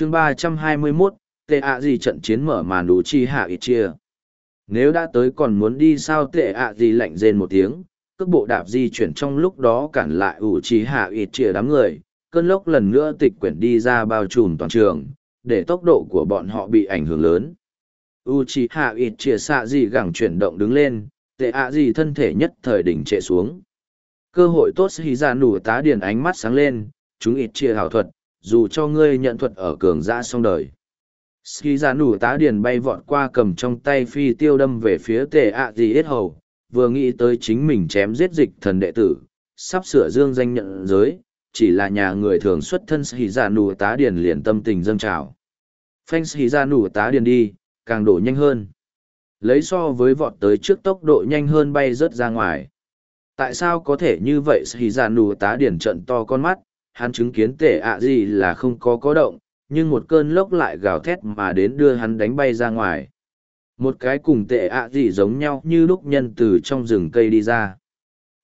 chương ba trăm hai mươi 321, tệ ạ gì trận chiến mở màn đủ chi hạ ít chia. Nếu đã tới còn muốn đi sao tệ ạ gì lạnh rên một tiếng, cước bộ đạp di chuyển trong lúc đó cản lại ủ chi hạ ít chia đám người, cơn lốc lần nữa tịch quyển đi ra bao trùm toàn trường, để tốc độ của bọn họ bị ảnh hưởng lớn. Uchiha ít chia xạ gì gẳng chuyển động đứng lên, tệ ạ gì thân thể nhất thời đỉnh trệ xuống. Cơ hội tốt hí ra nủ tá điền ánh mắt sáng lên, chúng ít chia hảo thuật, dù cho ngươi nhận thuật ở cường giã xong đời. Ski giả nủ tá điền bay vọt qua cầm trong tay phi tiêu đâm về phía tề ạ gì ít hầu, vừa nghĩ tới chính mình chém giết dịch thần đệ tử, sắp sửa dương danh nhận giới, chỉ là nhà người thường xuất thân Ski giả nủ tá điền liền tâm tình dâng trào. Phanh Ski giả nủ tá điền đi, càng đổ nhanh hơn. Lấy so với vọt tới trước tốc độ nhanh hơn bay rớt ra ngoài. Tại sao có thể như vậy Ski giả nủ tá điền trận to con mắt, hắn chứng kiến tệ ạ gì là không có có động, nhưng một cơn lốc lại gào thét mà đến đưa hắn đánh bay ra ngoài. Một cái cùng tệ ạ gì giống nhau như lúc nhân từ trong rừng cây đi ra.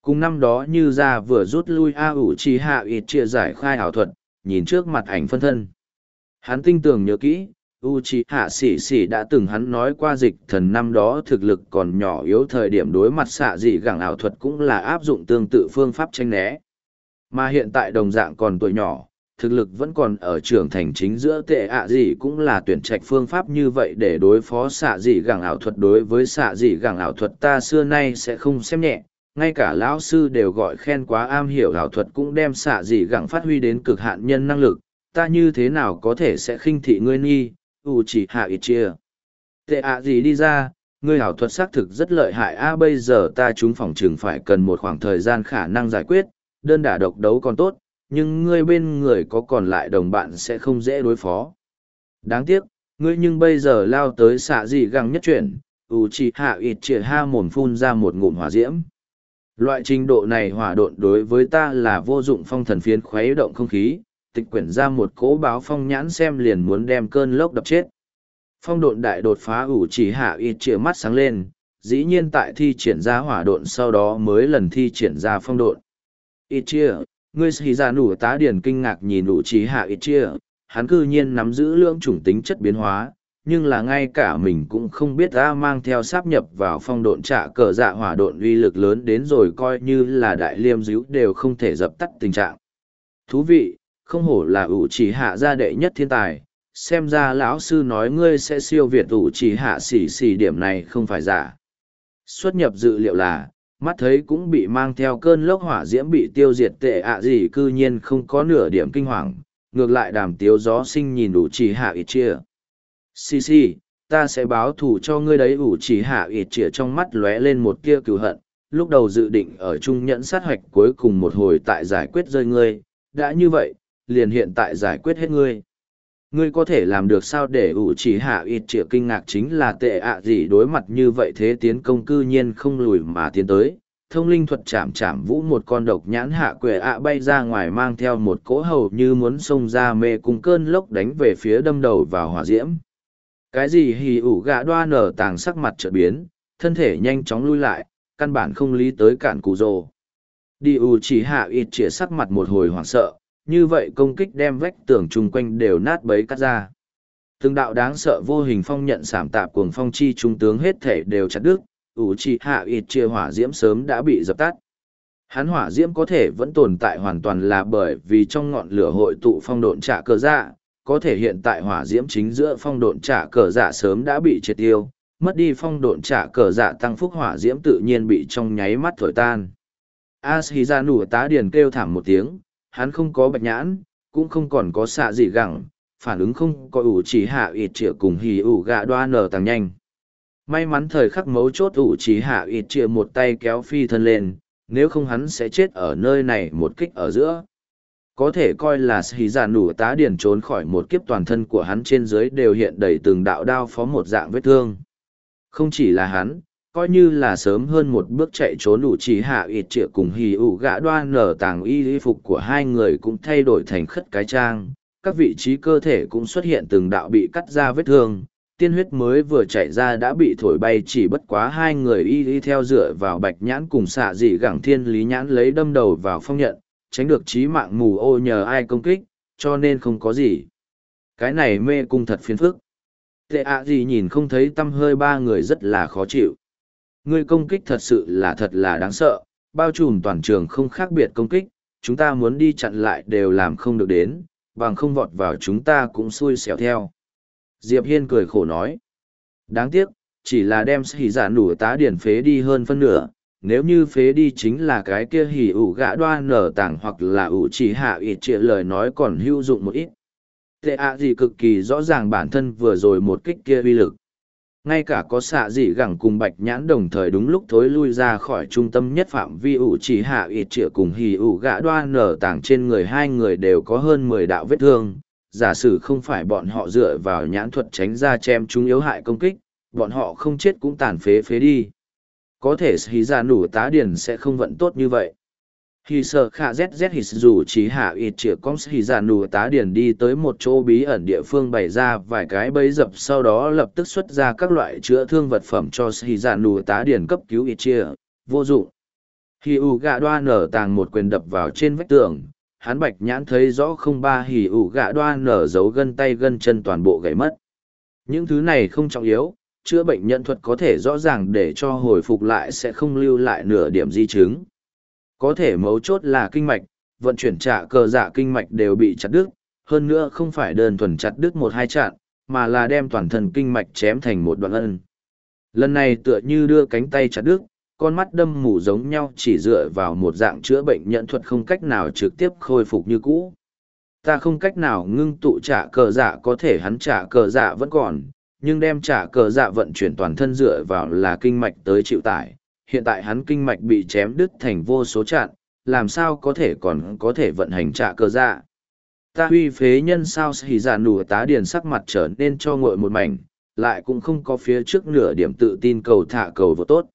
Cùng năm đó như ra vừa rút lui A ủ chi hạ ịt chia giải khai ảo thuật, nhìn trước mặt ảnh phân thân. Hắn tinh tường nhớ kỹ, u chi hạ xỉ xỉ đã từng hắn nói qua dịch thần năm đó thực lực còn nhỏ yếu thời điểm đối mặt xạ dị gẳng ảo thuật cũng là áp dụng tương tự phương pháp tranh né mà hiện tại đồng dạng còn tuổi nhỏ, thực lực vẫn còn ở trưởng thành chính giữa tệ ạ gì cũng là tuyển trạch phương pháp như vậy để đối phó xạ dị gẳng ảo thuật. Đối với xạ dị gẳng ảo thuật ta xưa nay sẽ không xem nhẹ ngay cả lão sư đều gọi khen quá am hiểu ảo thuật cũng đem xạ dị gẳng phát huy đến cực hạn nhân năng lực. Ta như thế nào có thể sẽ khinh thị ngươi nghi u chỉ hạ ít chia. Tệ ạ gì đi ra ngươi ảo thuật xác thực rất lợi hại. A bây giờ ta chúng phòng chừng phải cần một khoảng thời gian khả năng giải quyết đơn đả độc đấu còn tốt, nhưng ngươi bên người có còn lại đồng bạn sẽ không dễ đối phó. Đáng tiếc, ngươi nhưng bây giờ lao tới xạ gì găng nhất chuyển, ủ chỉ hạ ịt trịa ha mồm phun ra một ngụm hỏa diễm. Loại trình độ này hỏa độn đối với ta là vô dụng phong thần phiến khuấy động không khí, tịch quyển ra một cỗ báo phong nhãn xem liền muốn đem cơn lốc đập chết. Phong độn đại đột phá ủ chỉ hạ ịt trịa mắt sáng lên, dĩ nhiên tại thi triển ra hỏa độn sau đó mới lần thi triển ra phong độn ít chia, ngươi xì ra nủ tá điển kinh ngạc nhìn nụ trí hạ ít chia, hắn cư nhiên nắm giữ lưỡng chủng tính chất biến hóa, nhưng là ngay cả mình cũng không biết ta mang theo sáp nhập vào phong độn trả cờ dạ hỏa độn uy lực lớn đến rồi coi như là đại liêm díu đều không thể dập tắt tình trạng. Thú vị, không hổ là ủ chỉ hạ gia đệ nhất thiên tài, xem ra lão sư nói ngươi sẽ siêu việt ủ chỉ hạ xỉ xỉ điểm này không phải giả. Xuất nhập dự liệu là mắt thấy cũng bị mang theo cơn lốc hỏa diễm bị tiêu diệt tệ ạ gì cư nhiên không có nửa điểm kinh hoàng, ngược lại đàm tiếu gió sinh nhìn đủ chỉ hạ ít chia xì xì, ta sẽ báo thù cho ngươi đấy, ủ chỉ hạ ít chia trong mắt lóe lên một tia cừu hận, lúc đầu dự định ở trung nhẫn sát hoạch cuối cùng một hồi tại giải quyết rơi ngươi, đã như vậy, liền hiện tại giải quyết hết ngươi ngươi có thể làm được sao để ủ chỉ hạ ít triệu kinh ngạc chính là tệ ạ gì đối mặt như vậy thế tiến công cư nhiên không lùi mà tiến tới. Thông linh thuật chạm chạm vũ một con độc nhãn hạ quệ ạ bay ra ngoài mang theo một cỗ hầu như muốn xông ra mê cùng cơn lốc đánh về phía đâm đầu vào hỏa diễm. Cái gì hì ủ gạ đoa nở tàng sắc mặt trợ biến, thân thể nhanh chóng lui lại, căn bản không lý tới cản cụ rồ. Đi ủ chỉ hạ ít chĩa sắc mặt một hồi hoảng sợ như vậy công kích đem vách tường chung quanh đều nát bấy cắt ra. Từng đạo đáng sợ vô hình phong nhận sảm tạp cuồng phong chi trung tướng hết thể đều chặt đứt, ủ chỉ hạ ịt chia hỏa diễm sớm đã bị dập tắt. Hắn hỏa diễm có thể vẫn tồn tại hoàn toàn là bởi vì trong ngọn lửa hội tụ phong độn trả cờ dạ, có thể hiện tại hỏa diễm chính giữa phong độn trả cờ dạ sớm đã bị triệt tiêu, mất đi phong độn trả cờ dạ tăng phúc hỏa diễm tự nhiên bị trong nháy mắt thổi tan. Ashizanu tá điền kêu thảm một tiếng, hắn không có bạch nhãn, cũng không còn có xạ gì gẳng, phản ứng không có ủ chỉ hạ ịt trịa cùng hì ủ gạ đoa nở tăng nhanh. May mắn thời khắc mấu chốt ủ chỉ hạ ịt trịa một tay kéo phi thân lên, nếu không hắn sẽ chết ở nơi này một kích ở giữa. Có thể coi là hì giả nủ tá điển trốn khỏi một kiếp toàn thân của hắn trên dưới đều hiện đầy từng đạo đao phó một dạng vết thương. Không chỉ là hắn, coi như là sớm hơn một bước chạy trốn đủ chỉ hạ ịt trịa cùng hì ủ gã đoan nở tàng y y phục của hai người cũng thay đổi thành khất cái trang các vị trí cơ thể cũng xuất hiện từng đạo bị cắt ra vết thương tiên huyết mới vừa chạy ra đã bị thổi bay chỉ bất quá hai người y y theo dựa vào bạch nhãn cùng xạ dị gẳng thiên lý nhãn lấy đâm đầu vào phong nhận, tránh được trí mạng mù ô nhờ ai công kích, cho nên không có gì Cái này mê cung thật phiền phức. Tệ ạ gì nhìn không thấy tâm hơi ba người rất là khó chịu. Ngươi công kích thật sự là thật là đáng sợ, bao trùm toàn trường không khác biệt công kích, chúng ta muốn đi chặn lại đều làm không được đến, bằng không vọt vào chúng ta cũng xui xẻo theo. Diệp Hiên cười khổ nói. Đáng tiếc, chỉ là đem hỉ giả nủ tá điển phế đi hơn phân nửa, nếu như phế đi chính là cái kia hỉ ủ gã đoan nở tảng hoặc là ủ chỉ hạ ít trịa lời nói còn hữu dụng một ít. Tệ ạ gì cực kỳ rõ ràng bản thân vừa rồi một kích kia uy lực. Ngay cả có xạ dị gẳng cùng bạch nhãn đồng thời đúng lúc thối lui ra khỏi trung tâm nhất phạm vi ủ chỉ hạ ít trịa cùng hỉ ủ gã đoan nở tảng trên người hai người đều có hơn mười đạo vết thương. Giả sử không phải bọn họ dựa vào nhãn thuật tránh ra chém chúng yếu hại công kích, bọn họ không chết cũng tàn phế phế đi. Có thể hí ra nủ tá điển sẽ không vận tốt như vậy. Hì sợ khả ZZ hì dù chỉ hạ ít chĩa con hì giả nù tá điển đi tới một chỗ bí ẩn địa phương bày ra vài cái bấy dập sau đó lập tức xuất ra các loại chữa thương vật phẩm cho hì giả nù tá điển cấp cứu ít chia, vô dụng. Hì ủ gạ đoan nở tàng một quyền đập vào trên vách tường, hắn bạch nhãn thấy rõ không ba hì ủ gạ đoan nở giấu gân tay gân chân toàn bộ gãy mất. Những thứ này không trọng yếu, chữa bệnh nhân thuật có thể rõ ràng để cho hồi phục lại sẽ không lưu lại nửa điểm di chứng. Có thể mấu chốt là kinh mạch, vận chuyển trả cờ dạ kinh mạch đều bị chặt đứt, hơn nữa không phải đơn thuần chặt đứt một hai chặn, mà là đem toàn thân kinh mạch chém thành một đoạn ân. Lần này tựa như đưa cánh tay chặt đứt, con mắt đâm mù giống nhau chỉ dựa vào một dạng chữa bệnh nhận thuật không cách nào trực tiếp khôi phục như cũ. Ta không cách nào ngưng tụ trả cờ dạ có thể hắn trả cờ dạ vẫn còn, nhưng đem trả cờ dạ vận chuyển toàn thân dựa vào là kinh mạch tới chịu tải. Hiện tại hắn kinh mạch bị chém đứt thành vô số chạn, làm sao có thể còn có thể vận hành trạ cơ dạ. Ta huy phế nhân sao xì giả dạ nụ tá điền sắc mặt trở nên cho ngội một mảnh, lại cũng không có phía trước nửa điểm tự tin cầu thả cầu vô tốt.